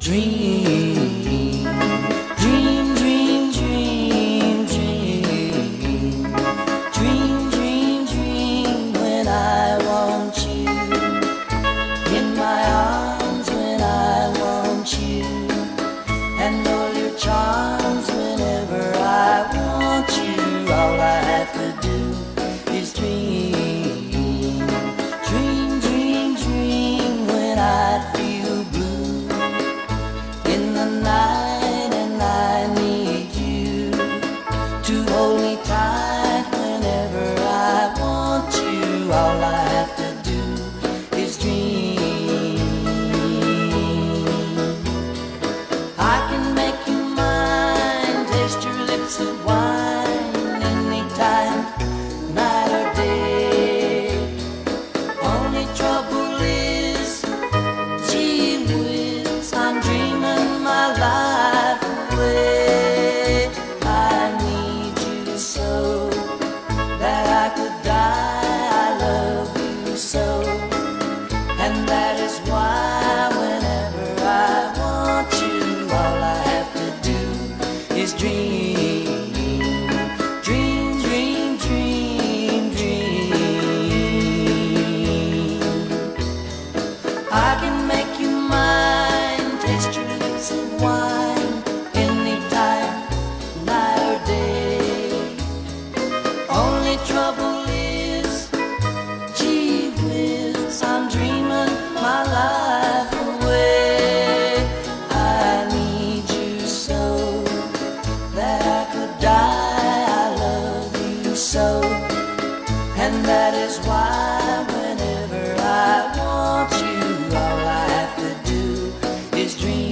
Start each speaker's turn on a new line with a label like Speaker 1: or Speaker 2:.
Speaker 1: Dream, dream, dream, dream, dream. Dream, dream, when I want you. In my arms when I want you. And all your charms whenever I want you. All I have to do whenever I want you. All I have to do is dream. I can make you mine, taste your lips and that is dream.